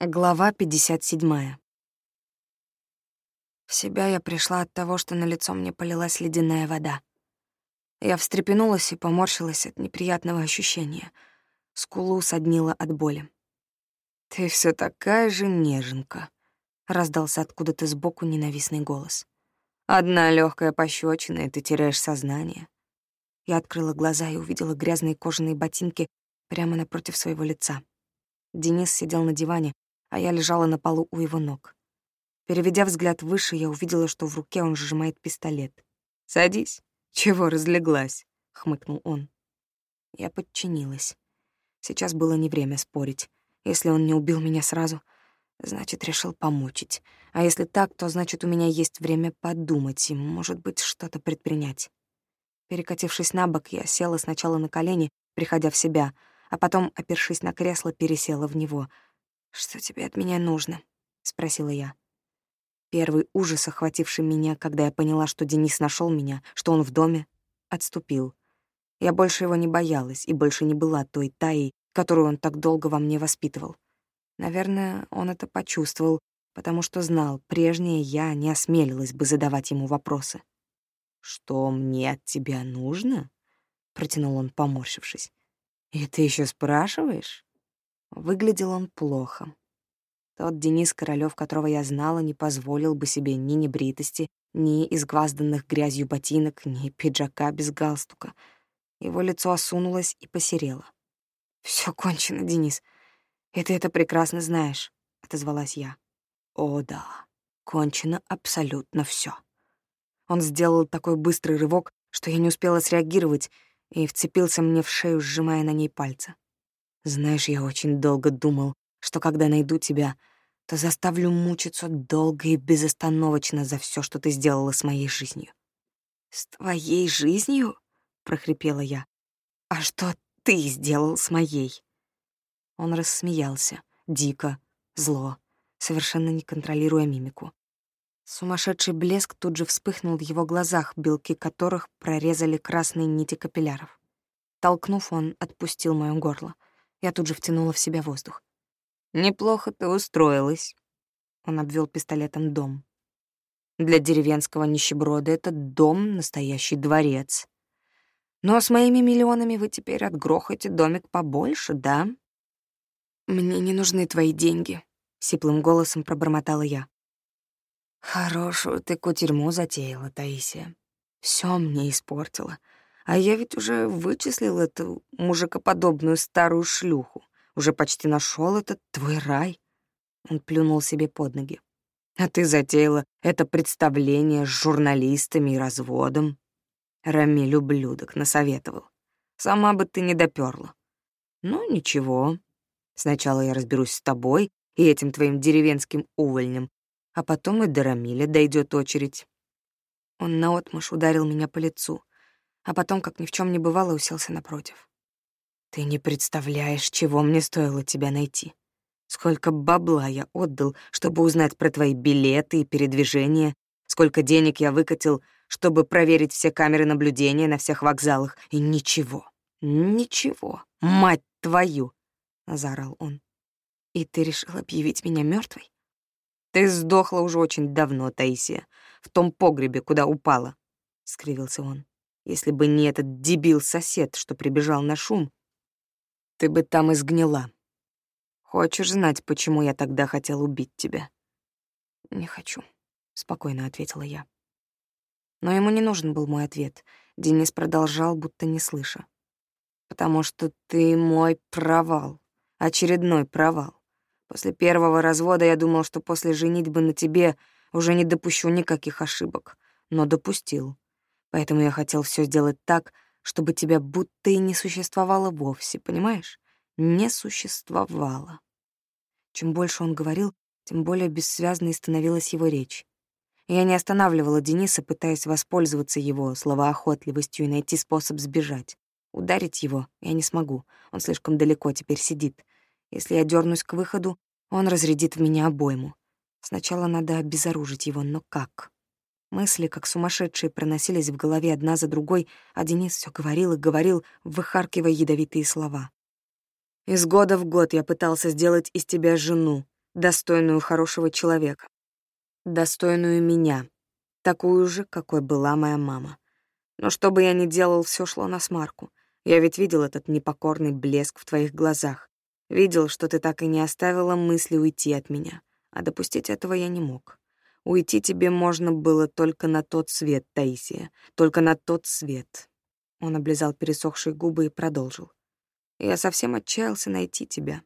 Глава 57. В себя я пришла от того, что на лицо мне полилась ледяная вода. Я встрепенулась и поморщилась от неприятного ощущения. Скулу соднила от боли. «Ты все такая же неженка», — раздался откуда-то сбоку ненавистный голос. «Одна легкая пощечина, и ты теряешь сознание». Я открыла глаза и увидела грязные кожаные ботинки прямо напротив своего лица. Денис сидел на диване, а я лежала на полу у его ног. Переведя взгляд выше, я увидела, что в руке он сжимает пистолет. «Садись. Чего разлеглась?» — хмыкнул он. Я подчинилась. Сейчас было не время спорить. Если он не убил меня сразу, значит, решил помучить. А если так, то значит, у меня есть время подумать и, может быть, что-то предпринять. Перекатившись на бок, я села сначала на колени, приходя в себя, а потом, опершись на кресло, пересела в него — «Что тебе от меня нужно?» — спросила я. Первый ужас, охвативший меня, когда я поняла, что Денис нашел меня, что он в доме, отступил. Я больше его не боялась и больше не была той Таей, которую он так долго во мне воспитывал. Наверное, он это почувствовал, потому что знал, прежняя я не осмелилась бы задавать ему вопросы. «Что мне от тебя нужно?» — протянул он, поморщившись. «И ты еще спрашиваешь?» Выглядел он плохо. Тот Денис Королёв, которого я знала, не позволил бы себе ни небритости, ни изгвазданных грязью ботинок, ни пиджака без галстука. Его лицо осунулось и посерело. Все кончено, Денис. И ты это прекрасно знаешь», — отозвалась я. «О, да, кончено абсолютно все. Он сделал такой быстрый рывок, что я не успела среагировать, и вцепился мне в шею, сжимая на ней пальцы. Знаешь, я очень долго думал, что когда найду тебя, то заставлю мучиться долго и безостановочно за все, что ты сделала с моей жизнью. «С твоей жизнью?» — прохрипела я. «А что ты сделал с моей?» Он рассмеялся, дико, зло, совершенно не контролируя мимику. Сумасшедший блеск тут же вспыхнул в его глазах, белки которых прорезали красные нити капилляров. Толкнув, он отпустил моё горло — я тут же втянула в себя воздух. «Неплохо ты устроилась». Он обвел пистолетом дом. Для деревенского нищеброда этот дом — настоящий дворец. Но с моими миллионами вы теперь отгрохаете домик побольше, да? Мне не нужны твои деньги, — сиплым голосом пробормотала я. Хорошую ты кутерьму затеяла, Таисия. Все мне испортила. А я ведь уже вычислил эту мужикоподобную старую шлюху. Уже почти нашел этот твой рай. Он плюнул себе под ноги. А ты затеяла это представление с журналистами и разводом. Рамиль ублюдок насоветовал. Сама бы ты не допёрла. Ну, ничего. Сначала я разберусь с тобой и этим твоим деревенским увольнем, а потом и до Рамиля дойдет очередь. Он наотмашь ударил меня по лицу а потом, как ни в чем не бывало, уселся напротив. «Ты не представляешь, чего мне стоило тебя найти. Сколько бабла я отдал, чтобы узнать про твои билеты и передвижения, сколько денег я выкатил, чтобы проверить все камеры наблюдения на всех вокзалах, и ничего, ничего, мать твою!» — заорал он. «И ты решил объявить меня мертвой? Ты сдохла уже очень давно, Таисия, в том погребе, куда упала», — скривился он. Если бы не этот дебил-сосед, что прибежал на шум, ты бы там изгнила. Хочешь знать, почему я тогда хотел убить тебя? Не хочу, спокойно ответила я. Но ему не нужен был мой ответ. Денис продолжал, будто не слыша. Потому что ты мой провал, очередной провал. После первого развода я думал, что после женитьбы на тебе уже не допущу никаких ошибок, но допустил. Поэтому я хотел все сделать так, чтобы тебя будто и не существовало вовсе, понимаешь? Не существовало. Чем больше он говорил, тем более бессвязной становилась его речь. Я не останавливала Дениса, пытаясь воспользоваться его словоохотливостью и найти способ сбежать. Ударить его я не смогу, он слишком далеко теперь сидит. Если я дернусь к выходу, он разрядит в меня обойму. Сначала надо обезоружить его, но как? Мысли, как сумасшедшие, проносились в голове одна за другой, а Денис все говорил и говорил, выхаркивая ядовитые слова. «Из года в год я пытался сделать из тебя жену, достойную хорошего человека, достойную меня, такую же, какой была моя мама. Но что бы я ни делал, все шло на смарку. Я ведь видел этот непокорный блеск в твоих глазах. Видел, что ты так и не оставила мысли уйти от меня. А допустить этого я не мог. Уйти тебе можно было только на тот свет, Таисия, только на тот свет. Он облизал пересохшие губы и продолжил. Я совсем отчаялся найти тебя.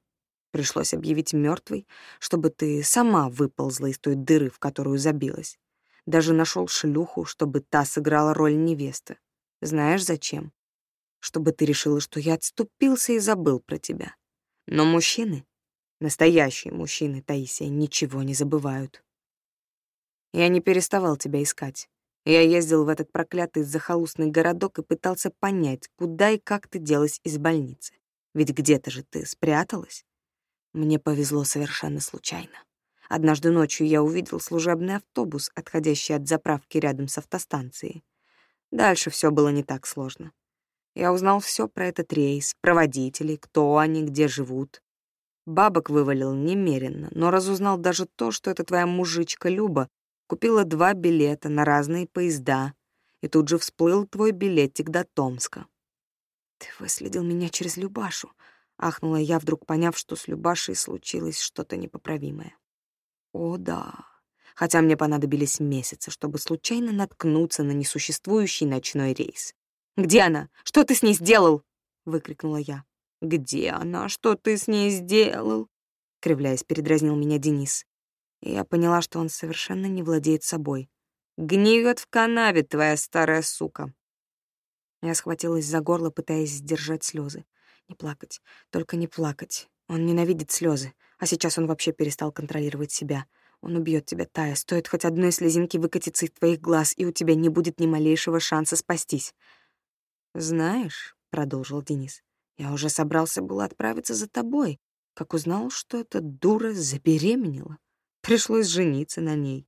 Пришлось объявить мертвой, чтобы ты сама выползла из той дыры, в которую забилась. Даже нашел шлюху, чтобы та сыграла роль невесты. Знаешь, зачем? Чтобы ты решила, что я отступился и забыл про тебя. Но мужчины, настоящие мужчины, Таисия, ничего не забывают. Я не переставал тебя искать. Я ездил в этот проклятый захолустный городок и пытался понять, куда и как ты делась из больницы. Ведь где-то же ты спряталась. Мне повезло совершенно случайно. Однажды ночью я увидел служебный автобус, отходящий от заправки рядом с автостанцией. Дальше все было не так сложно. Я узнал все про этот рейс, про водителей, кто они, где живут. Бабок вывалил немеренно, но разузнал даже то, что эта твоя мужичка Люба купила два билета на разные поезда, и тут же всплыл твой билетик до Томска. Ты выследил меня через Любашу, ахнула я, вдруг поняв, что с Любашей случилось что-то непоправимое. О, да. Хотя мне понадобились месяцы, чтобы случайно наткнуться на несуществующий ночной рейс. «Где она? Что ты с ней сделал?» — выкрикнула я. «Где она? Что ты с ней сделал?» Кривляясь, передразнил меня Денис. И я поняла, что он совершенно не владеет собой. «Гниет в канаве, твоя старая сука!» Я схватилась за горло, пытаясь сдержать слезы. Не плакать, только не плакать. Он ненавидит слезы, а сейчас он вообще перестал контролировать себя. Он убьет тебя, Тая. Стоит хоть одной слезинки выкатиться из твоих глаз, и у тебя не будет ни малейшего шанса спастись. «Знаешь», — продолжил Денис, — «я уже собрался было отправиться за тобой, как узнал, что эта дура забеременела. Пришлось жениться на ней.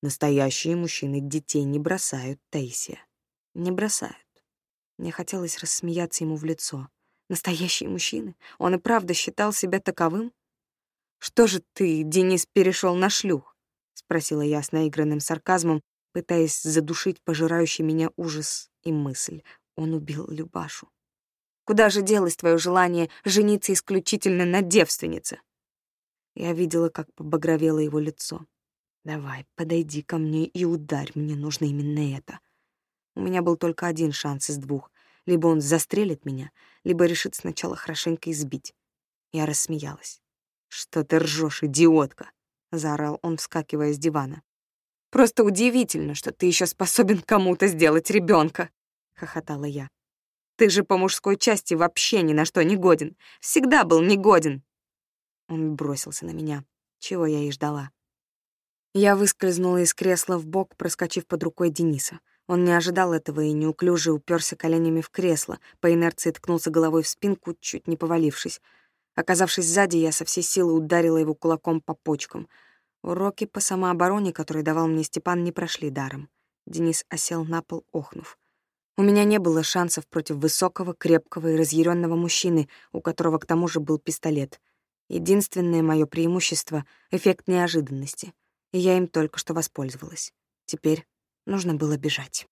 Настоящие мужчины детей не бросают, Таисия. Не бросают. Мне хотелось рассмеяться ему в лицо. Настоящие мужчины? Он и правда считал себя таковым? «Что же ты, Денис, перешел на шлюх?» — спросила я с наигранным сарказмом, пытаясь задушить пожирающий меня ужас и мысль. Он убил Любашу. «Куда же делось твое желание жениться исключительно на девственнице?» Я видела, как побагровело его лицо. «Давай, подойди ко мне и ударь, мне нужно именно это». У меня был только один шанс из двух. Либо он застрелит меня, либо решит сначала хорошенько избить. Я рассмеялась. «Что ты ржешь, идиотка?» — заорал он, вскакивая с дивана. «Просто удивительно, что ты еще способен кому-то сделать ребенка, хохотала я. «Ты же по мужской части вообще ни на что не годен. Всегда был негоден!» Он бросился на меня, чего я и ждала. Я выскользнула из кресла в бок, проскочив под рукой Дениса. Он не ожидал этого и неуклюже уперся коленями в кресло, по инерции ткнулся головой в спинку, чуть не повалившись. Оказавшись сзади, я со всей силы ударила его кулаком по почкам. Уроки по самообороне, которые давал мне Степан, не прошли даром. Денис осел на пол, охнув. У меня не было шансов против высокого, крепкого и разъяренного мужчины, у которого к тому же был пистолет. Единственное мое преимущество — эффект неожиданности, и я им только что воспользовалась. Теперь Нужно было бежать.